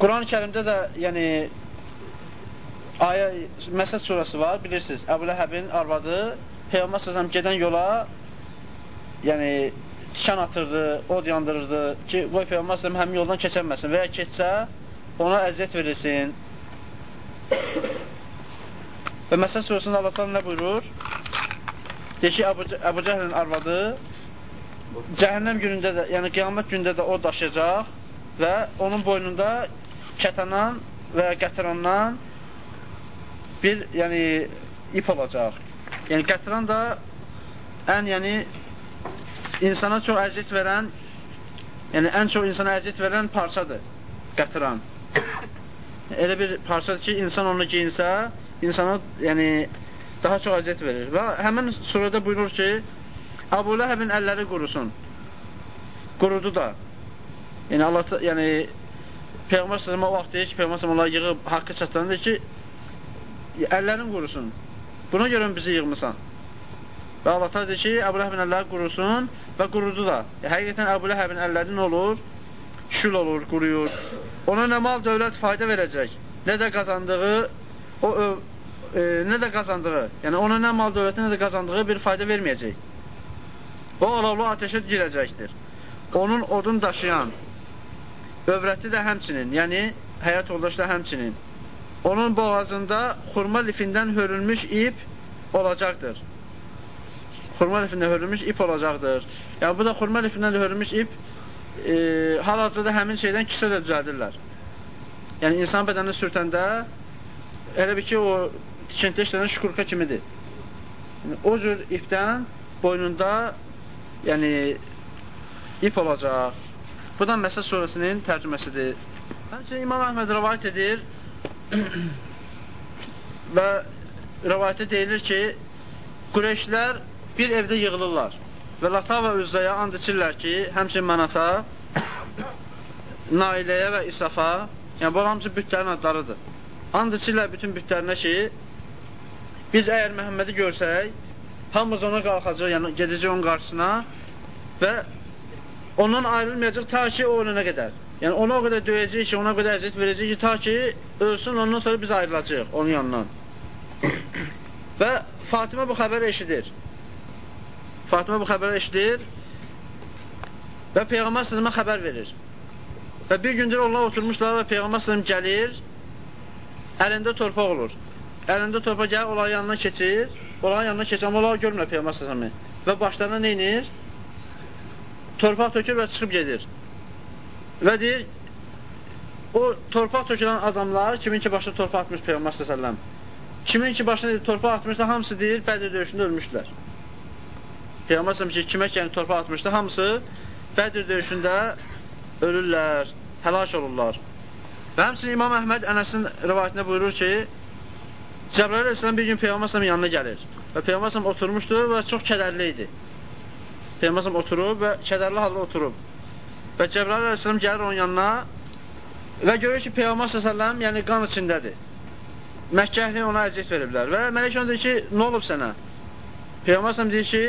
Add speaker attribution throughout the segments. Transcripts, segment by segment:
Speaker 1: Quran-ı kərimdə də, yəni, ayə, Məsəd surası var, bilirsiniz, Əbu Ləhəbin arvadı Peyğəmbər səsəm gedən yola yəni tikan atırdı, od yandırırdı ki, qoy Peyğəmbər səsəm həmin yoldan keçənməsin və ya keçsə, ona əziyyət verilsin. və Məsəd surasında Allah nə buyurur? Deyir ki, Əbu, Əbu Cəhlin arvadı cəhənnəm günündə də, yəni qiyamət günündə də o daşıyacaq və onun boynunda kətanan və qətirandan bir, yəni, ip olacaq. Yəni, qətiran da ən, yəni, insana çox əziyyət verən, yəni, ən çox insana əziyyət verən parçadır, qətiran. Elə bir parçadır ki, insan onu giyinsə, insana, yəni, daha çox əziyyət verir. Və həmin surədə buyurur ki, Abu Ləhəbin əlləri qurusun. Qurudu da. Yəni, Allah, yəni, Peyğəmbər sələmə o vaxt deyir ki, Peyğəmbər sələmə yığıb haqqı çatlanır ki, əllərin qurusun. Buna görə bizi yığmısan. Və Allah ta deyir ki, Əbu Ləhəbin əlləri qurusun və qurudu da. E, həqiqətən Əbu Ləhəbin əlləri nə olur? Şül olur, quruyur. Ona nə mal dövlət fayda verəcək, nə də qazandığı o e, nə də qazandığı, yəni ona nə mal dövləti, nə də qazandığı bir fayda verməyəcək. O alovlu ateşə girəcəkdir. Onun odun daşıyan övrəti də həmçinin, yəni həyat yoldaşı da həmçinin. Onun boğazında xurma lifindən hörülmüş ip olacaqdır. Xurma lifindən hörülmüş ip olacaqdır. Yəni bu da xurma lifindən hörülmüş ip e, hal-hazırda həmin şeydən kisə də düzəldirlər. Yəni insan bədənini sürtəndə elə bir ki, o tikinti işlənən şükurka kimidir. Yəni, o cür ipdən boynunda yəni, ip olacaq. Bu da Məsəd surəsinin tərcüməsidir. Həmçinin İmam Əhməd rəvayət edir və rəvayətdə deyilir ki, Qureyşlər bir evdə yığılırlar və Lata və Üzzəyə and içirlər ki, həmçinin Mənata, Nailəyə və İsafa, yəni bu hamısı bütlərin adlarıdır. And içirlər bütün bütlərinə ki, Biz əgər Məhəmmədi görsək, hamımız ona qalxacaq, yəni gedəcək onun qarşısına və ondan ayrılmayacaq ta ki, o önünə qədər. Yəni ona o qədər döyəcək ki, ona qədər əziyyət verəcək ki, ta ki, ölsün, ondan sonra biz ayrılacaq onun yanından. və Fatimə bu xəbəri eşidir. Fatimə bu xəbəri eşidir və Peyğəmbər sızma xəbər verir. Və bir gündür onlar oturmuşlar və Peyğəmbər sızım gəlir, əlində torpaq olur əlində torpa gəlir, onların yanına keçir, onların yanına keçir, amma onlar görmür Peyğəmbər səsəmi. Və başlarına neynir? Torpaq tökür və çıxıb gedir. Və deyir, o torpaq tökülən adamlar, kimin ki başına torpaq atmış Peyğəmbər səsələm, kimin ki başına deyir, torpaq atmışlar, hamısı deyir, Bədir döyüşündə ölmüşlər. Peyğəmbər səsələm ki, kimə ki torpaq atmışlar, hamısı Bədir döyüşündə ölürlər, həlak olurlar. Və həmçinin İmam Əhməd Ənəsin rivayətində buyurur ki, Cəbrail əleyhissalam bir gün Peyğəmbər yanına gəlir və Peyğəmbər oturmuşdu və çox kədərli idi. Peyğəmbər oturub və kədərli halda oturub. Və Cəbrail əleyhissalam gəlir onun yanına və görür ki, Peyğəmbər sallallahu yəni qan içindədir. Məkkə əhli ona əziyyət veriblər və mələk ona deyir ki, nə olub sənə? Peyğəmbər sallallahu deyir ki,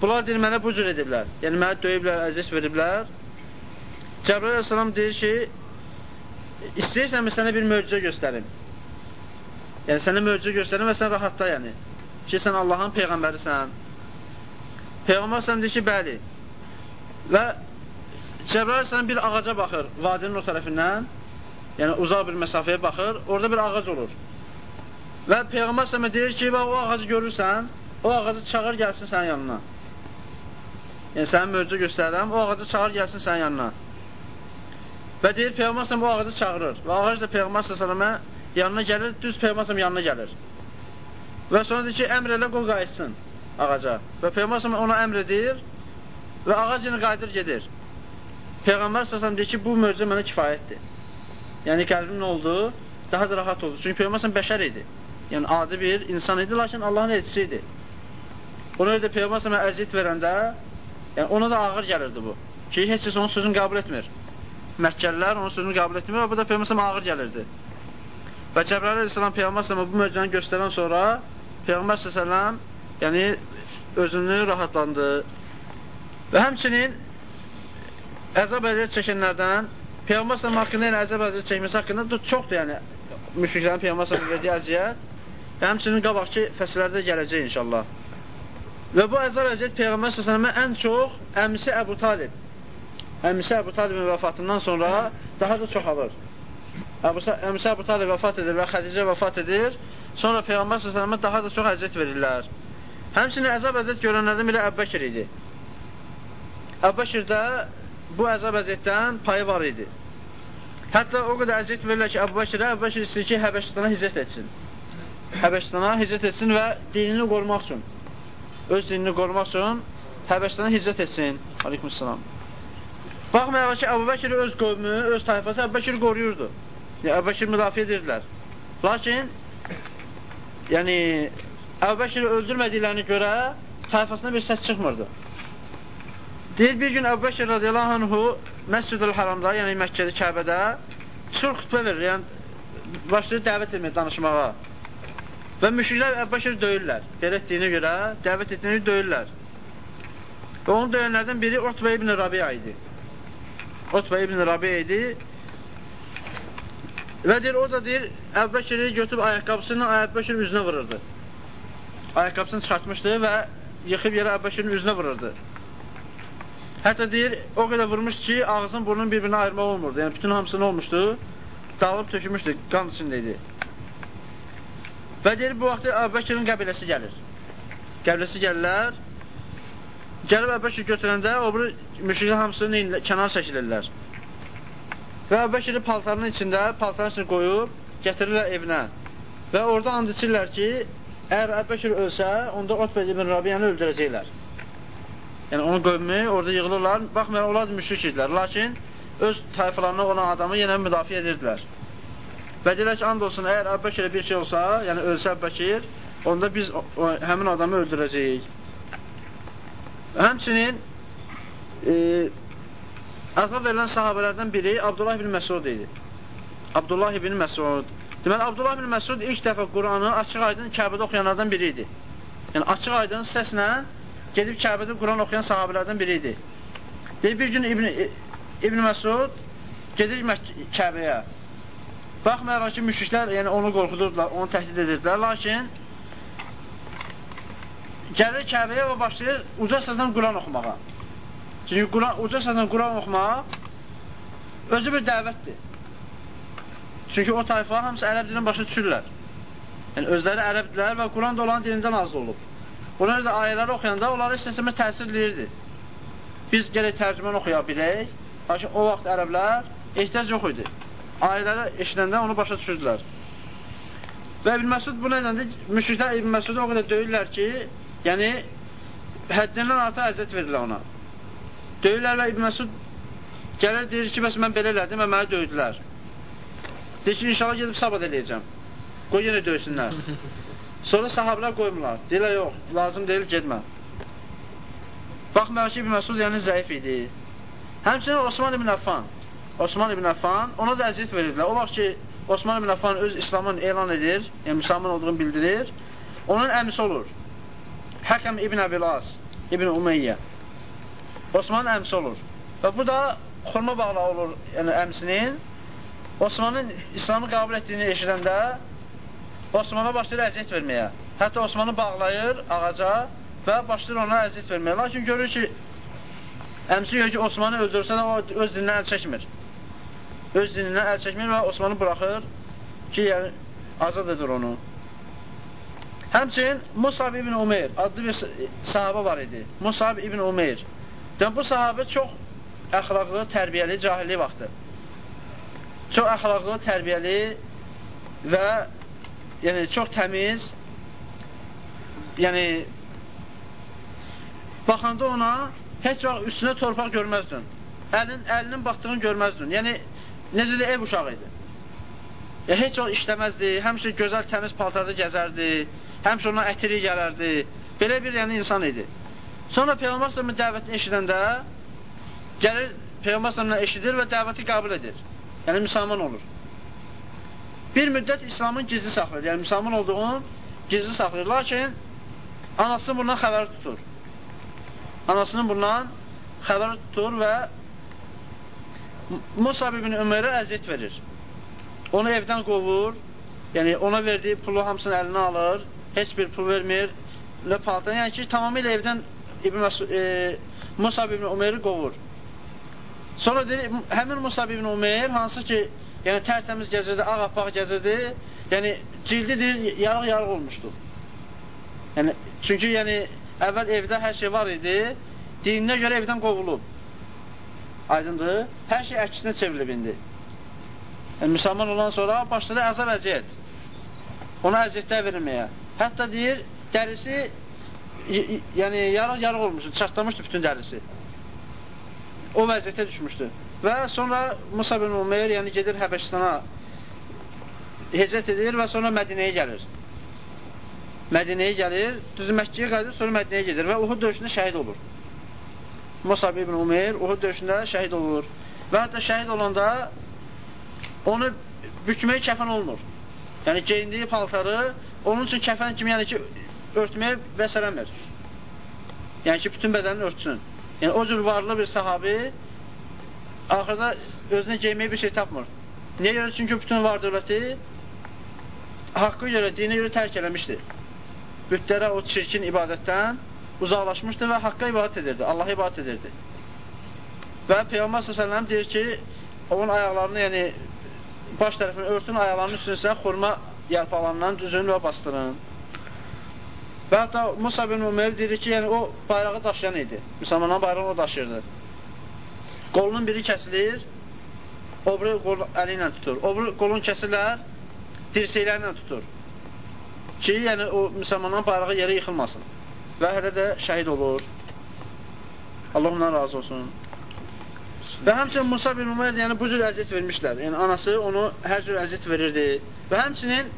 Speaker 1: bunlar deyir mənə bu cür ediblər. Yəni mənə döyüblər, əziyyət veriblər. Cəbrail əleyhissalam deyir ki, istəyirsənmi sənə bir möcüzə göstərim? Yəni, sənə möcüzə göstərir və sən rahatla, yəni. Ki, sən Allahın Peyğəmbərisən. Peyğəmbər sən deyir ki, bəli. Və Cəbrail sən bir ağaca baxır, vadinin o tərəfindən, yəni uzaq bir məsafəyə baxır, orada bir ağac olur. Və Peyğəmbər sənə deyir ki, bax, o ağacı görürsən, o ağacı çağır gəlsin sənin yanına. Yəni, sənin möcüzə göstərirəm, o ağacı çağır gəlsin sənin yanına. Və deyir, Peyğəmbər sən bu ağacı çağırır. Və ağac da Peyğəmbər sələmə yanına gəlir, düz Peyğəmbər yanına gəlir. Və sonra deyir ki, əmr elə qol qayıtsın ağaca. Və Peyğəmbər ona əmr edir və ağac yenə qayıdır gedir. Peyğəmbər səsəm deyir ki, bu möcüzə mənə kifayətdir. Yəni qəlbim nə oldu? Daha da rahat oldu. Çünki Peyğəmbər bəşər idi. Yəni adi bir insan idi, lakin Allahın elçisi idi. Ona görə də Peyğəmbər əziyyət verəndə, yəni ona da ağır gəlirdi bu. Ki, heç kəs onun sözünü qəbul etmir. Məkkəlilər onun sözünü qəbul etmir və bu da Peyğəmbər ağır gəlirdi. Və Cəbrail əleyhissalam Peyğəmbər s.ə.və bu möcüzəni göstərən sonra Peyğəmbər s.ə.və yəni özünü rahatlandı. Və həmçinin əzab əziyyət çəkənlərdən Peyğəmbər sallam haqqında yəni əzab əziyyət çəkməsi haqqında da çoxdur yəni müşriklərin Peyğəmbər sallam verdiyi əziyyət. Və həmçinin qabaqçı fəsillərdə gələcək inşallah. Və bu əzab əziyyət Peyğəmbər sallam ən çox əmisi Əbu Talib. Əmisi Əbu Talibin vəfatından sonra daha da çoxalır. Əmisi Əbu Talib vəfat edir və Xədicə vəfat edir. Sonra Peyğəmbər sallam daha da çox əziyyət verirlər. Həmçinin əzab əziyyət görənlərdən biri Əbbəkir idi. Əbbəkir də bu əzab əziyyətdən payı var idi. Hətta o qədər əziyyət verirlər ki, Əbu Bəkirə, Əbu Bəkir istəyir ki, Həbəşistana hicrət etsin. Həbəşistana hicrət etsin və dinini qorumaq üçün, öz dinini qorumaq üçün Həbəşistana hicrət etsin. Aleykümselam. Baxmayaraq ki, Əbu Bəkir öz qövmü, öz tayfası Əbu Bəkir qoruyurdu. Yəni, Əbu Bəkir müdafiə edirdilər. Lakin, yəni, Əbu Bəkiri öldürmədiklərini görə tayfasına bir səs çıxmırdı. Deyir, bir gün Əbu Bəkir radiyallahu anhu Məscid-ül Haramda, yəni Məkkədə, Kəbədə çıxır xütbə verir, yəni başlayır dəvət etməyə, danışmağa. Və müşriklər Əbu Bəkir döyürlər. Belə etdiyinə görə dəvət etdiyini döyürlər. Və onu döyənlərdən biri Otbə ibn Rabi'a idi. Otbə ibn Rabi'a idi. Və deyir, o da deyir, Əbu Bəkiri götürüb ayaqqabısını Əbu Bəkirin üzünə vururdu. Ayaqqabısını çıxartmışdı və yıxıb yerə Əbu Bəkirin üzünə vururdu. Hətta deyir, o qədər vurmuşdu ki, ağzın burnun bir-birinə ayırmaq olmurdu. Yəni, bütün hamısını olmuşdu, dağılıb tökülmüşdü, qan içində idi. Və deyir, bu vaxtda Əbəkirin qəbiləsi gəlir. Qəbiləsi gəlirlər, gəlib Əbəkir götürəndə, o biri müşriklər hamısını kənar çəkilirlər. Və Əbəkiri paltarının içində, paltarın içində qoyub, gətirirlər evinə. Və orada and içirlər ki, əgər Əbəkir ölsə, onda Otbed ibn Rabiyanı öldürəcəklər. Yəni onun qövmü orada yığılırlar. Baxmayaraq onlar müşrik idilər. Lakin öz tayfalarına olan adamı yenə müdafiə edirdilər. Və deyirlər ki, and olsun, əgər Əbbəkirə bir şey olsa, yəni ölsə Əbbəkir, onda biz o, o, həmin adamı öldürəcəyik. Həmçinin e, azab verilən sahabələrdən biri Abdullah ibn Məsud idi. Abdullah ibn Məsud. Deməli, Abdullah ibn Məsud ilk dəfə Quranı açıq aydın Kəbədə oxuyanlardan biri idi. Yəni, açıq aydın səslə gedib Kəbədə Quran oxuyan sahabələrdən biri idi. Deyir, bir gün İbn, İbn Məsud gedir Kəbəyə. Baxmayaraq ki, müşriklər yəni, onu qorxudurdular, onu təhdid edirdilər, lakin gəlir Kəbəyə və başlayır uca səsdən Quran oxumağa. Çünki Quran, uca səsdən Quran oxumaq özü bir dəvətdir. Çünki o tayfa hamısı ərəb dilini başa düşürlər. Yəni, özləri ərəbdirlər və Quran da olan dilindən azı olub. Buna görə də ayələri oxuyanda onlara istəsəmə təsir edirdi. Biz gələk tərcümən oxuya bilək, lakin o vaxt ərəblər ehtiyac yox idi. Ayələri eşidəndə onu başa düşürdülər. Və İbn Məsud bu nədəndir? Müşriklər İbn Məsudu o qədər döyürlər ki, yəni həddindən artıq əziyyət verirlər ona. Döyürlər və İbn Məsud gəlir, deyir ki, bəs mən belə elədim və məni döydülər. Deyir ki, inşallah gedib sabad eləyəcəm. Qoy yenə döysünlər. Sonra sahabilər qoymurlar. Deyirlər, yox, lazım deyil, getmə. Baxmayaq ki, İbn Məsud yəni zəif idi. Həmçinin Osman ibn Affan. Osman ibn Affan, ona da əziyyət verirdilər. O vaxt ki, Osman ibn Affan öz İslamın elan edir, yəni müsəlman olduğunu bildirir, onun əmisi olur. Həkəm ibn Əbilas, ibn Umeyyə. Osmanın əmisi olur. Və bu da xurma bağla olur, yəni əmsinin. Osmanın İslamı qəbul etdiyini eşidəndə Osmana başlayır əziyyət verməyə. Hətta Osmanı bağlayır ağaca və başlayır ona əziyyət verməyə. Lakin görür ki, əmsi görür ki, Osmanı öldürsə də o öz dinindən əl çəkmir. Öz dinindən əl çəkmir və Osmanı buraxır ki, yəni, azad edir onu. Həmçin Musab ibn Umeyr adlı bir sahabə var idi. Musab ibn Umeyr. Yəni, bu sahabə çox əxlaqlı, tərbiyəli, cahillik vaxtı. Çox əxlaqlı, tərbiyəli və yəni çox təmiz, yəni baxanda ona heç vaxt üstünə torpaq görməzdin. Əlin, əlinin baxdığını görməzdin. Yəni, necə də ev uşağı idi. Ya, heç vaxt işləməzdi, həmişə gözəl, təmiz paltarda gəzərdi, həmişə ona ətiri gələrdi. Belə bir yəni, insan idi. Sonra Peyğəmbər s.ə.v dəvətini eşidəndə gəlir, Peyğəmbər s.ə.v eşidir və dəvəti qəbul edir. Yəni, müsəlman olur. Bir müddət İslamın gizli saxlayır, yəni müsəlman olduğunu gizli saxlayır. Lakin anasının bundan xəbəri tutur. Anasının bundan xəbəri tutur və Musab ibn Ömərə əziyyət verir. Onu evdən qovur, yəni ona verdiyi pulu hamısını əlinə alır, heç bir pul vermir, nə paltan, yəni ki, tamamilə evdən İbn e, Musab ibn Öməri qovur. Sonra deyir, həmin Musab ibn Ömər, hansı ki, yəni tərtəmiz gəzirdi, ağ-appaq gəzirdi, yəni cildi deyir, yarıq-yarıq olmuşdu. Yəni, çünki yəni, əvvəl evdə hər şey var idi, dininə görə evdən qovulub. Aydındır? Hər şey əksinə çevrilib indi. Yəni, müsəlman olan sonra başladı əzab əziyyət. Ona əziyyətlər verilməyə. Hətta deyir, dərisi yəni yarıq-yarıq olmuşdu, çatlamışdı bütün dərisi. O vəziyyətə düşmüşdü. Və sonra Musa bin Umeyr yəni gedir Həbəşistana hicrət edir və sonra Mədinəyə gəlir. Mədinəyə gəlir, düzü Məkkəyə qayıdır, sonra Mədinəyə gedir və Uhud döyüşündə şəhid olur. Musab ibn Umeyr Uhud döyüşündə şəhid olur. Və hətta şəhid olanda onu bükməyə kəfən olmur. Yəni geyindiyi paltarı onun üçün kəfən kimi yəni ki örtməyə vəsələmir. Yəni ki bütün bədənini örtsün. Yəni o cür varlı bir sahabi axırda özünə geyməyə bir şey tapmır. Niyə görə? Çünki bütün var dövləti haqqı görə, dinə görə tərk eləmişdi. Bütlərə o çirkin ibadətdən uzaqlaşmışdı və haqqa ibadət edirdi, Allaha ibadət edirdi. Və Peyğəmbər s.ə.v deyir ki, onun ayaqlarını, yəni baş tərəfini örtün, ayaqlarının üstünə isə xurma yarpaqlarından düzün və bastırın. Və hətta Musa bin Ömer deyir ki, yəni o bayrağı daşıyan idi. Müsəlmanların bayrağını o daşıyırdı. Qolunun biri kəsilir, o biri qol əli ilə tutur. O biri qolun kəsilər, dirsəklərlə tutur. Ki, yəni o müsəlmanların bayrağı yerə yıxılmasın və hələ də şəhid olur. Allah ondan razı olsun. Və həmçinin Musa bin Umeyr yəni bu cür əziyyət vermişlər. Yəni anası onu hər cür əziyyət verirdi. Və həmçinin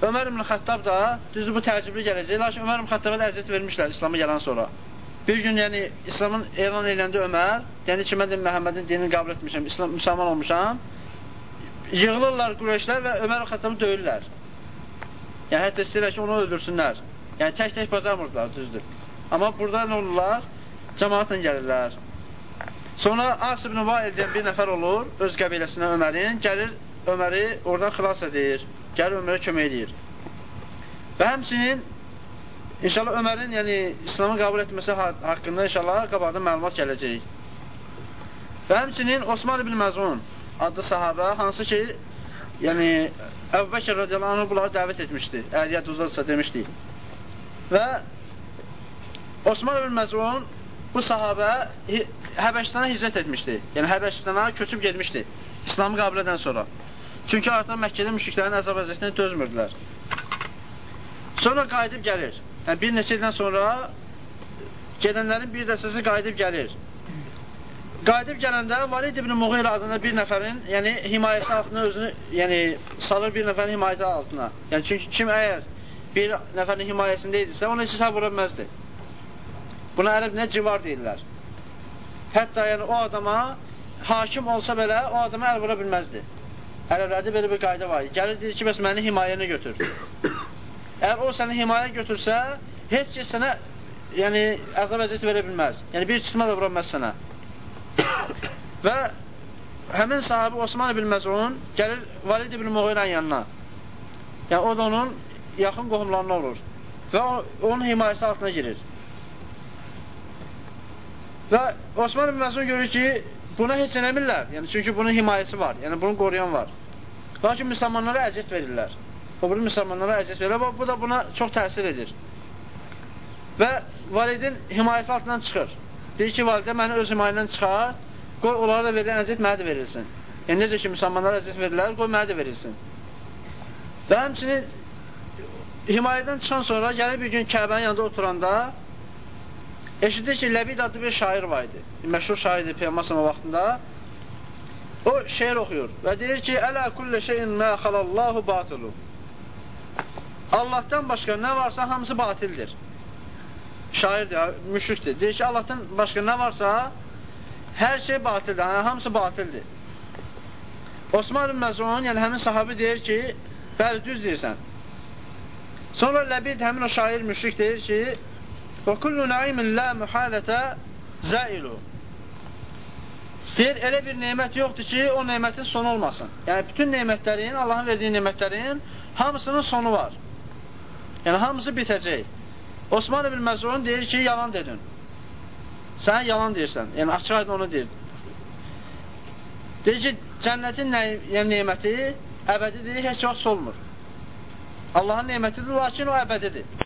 Speaker 1: Ömər ibn Xəttab da düzdür bu təəccüblü gələcək. Lakin Ömər ibn Xəttaba da əziyyət vermişlər İslam'a gələn sonra. Bir gün yəni İslamın elan eləndə Ömər, yəni ki mən də Məhəmmədin dinini qəbul etmişəm, İslam müsəlman olmuşam. Yığılırlar Qureyşlər və Ömər Xəttabı döyürlər. Yəni hətta istəyirlər ki, onu öldürsünlər. Yəni tək-tək bacarmırdılar, düzdür. Amma burada nə olurlar? Cəmaatla gəlirlər. Sonra As ibn Vail deyən bir nəfər olur, öz qəbiləsinə Ömərin, gəlir Öməri oradan xilas edir, gəlir Ömərə kömək edir. Və həmçinin İnşallah Ömərin, yəni İslamı qəbul etməsi haqqında inşallah qabaqda məlumat gələcək. Və həmçinin Osman ibn Məzun adlı sahabə, hansı ki, yəni Əbu Bəkir radiyallahu anh bunları dəvət etmişdi. Əgər yadınızdadırsa demişdik. Və Osman ibn Məzun bu sahabə Həbəşistana hicrət etmişdi. Yəni Həbəşistana köçüb getmişdi. İslamı qəbul edən sonra. Çünki artıq Məkkədə müşriklərin əzab əziyyətinə dözmürdülər. Sonra qayıdıb gəlir. Yəni bir neçə ildən sonra gedənlərin bir dəstəsi qayıdıb gəlir. Qayıdıb gələndə Valid ibn Muğir adında bir nəfərin, yəni himayəsi altına özünü, yəni salır bir nəfərin himayəsi altına. Yəni çünki kim əgər bir nəfərin himayəsində idisə, ona heç hesab vura bilməzdi. Buna ərəb nə civar deyirlər. Hətta yəni o adama hakim olsa belə o adama əl vura bilməzdi. Ərəblərdə belə bir qayda var. Gəlir deyir ki, bəs məni himayəni götür. Əgər o səni himayə götürsə, heç kəs sənə yəni əzab əziyyət verə bilməz. Yəni bir tutma da vura bilməz sənə. Və həmin sahabi Osman ibn Məzun gəlir Valid ibn Muğirən yanına. Yəni o da onun yaxın qohumlarına olur və onun himayəsi altına girir. Və Osman ibn Məsud görür ki, buna heç eləmirlər. Yəni çünki bunun himayəsi var, yəni bunu qoruyan var. Lakin müsəlmanlara əziyyət verirlər. O biri müsəlmanlara əziyyət verirlər və bu da buna çox təsir edir. Və validin himayəsi altından çıxır. Deyir ki, validə məni öz himayəndən çıxar, qoy onlara da verilən əziyyət mənə də verilsin. Yəni necə ki, müsəlmanlara əziyyət verirlər, qoy mənə də verilsin. Və həmçinin himayədən çıxan sonra gəlir bir gün Kəbənin yanında oturanda eşidir ki, Ləbid adlı bir şair var idi. Məşhur şairdir Peyğəmbər vaxtında. O şeir oxuyur və deyir ki, Ələ kullə şeyin mə xalallahu batilu. Allahdan başqa nə varsa hamısı batildir. Şairdir, müşrikdir. Deyir ki, Allahdan başqa nə varsa hər şey batildir, yəni, hamısı batildir. Osman Məzun, yəni həmin sahabi deyir ki, bəli, düz deyirsən. Sonra Ləbid həmin o şair müşrik deyir ki, Və kullu naimin la mühalətə zailu. Deyir, elə bir nemət yoxdur ki, o nemətin sonu olmasın. Yəni, bütün nemətlərin, Allahın verdiyi nemətlərin hamısının sonu var. Yəni, hamısı bitəcək. Osman ibn Məzun deyir ki, yalan dedin. Sən yalan deyirsən. Yəni, açıq aydın onu deyir. Deyir ki, cənnətin nə, yəni, neməti əbədidir, heç vaxt solmur. Allahın nemətidir, lakin o əbədidir.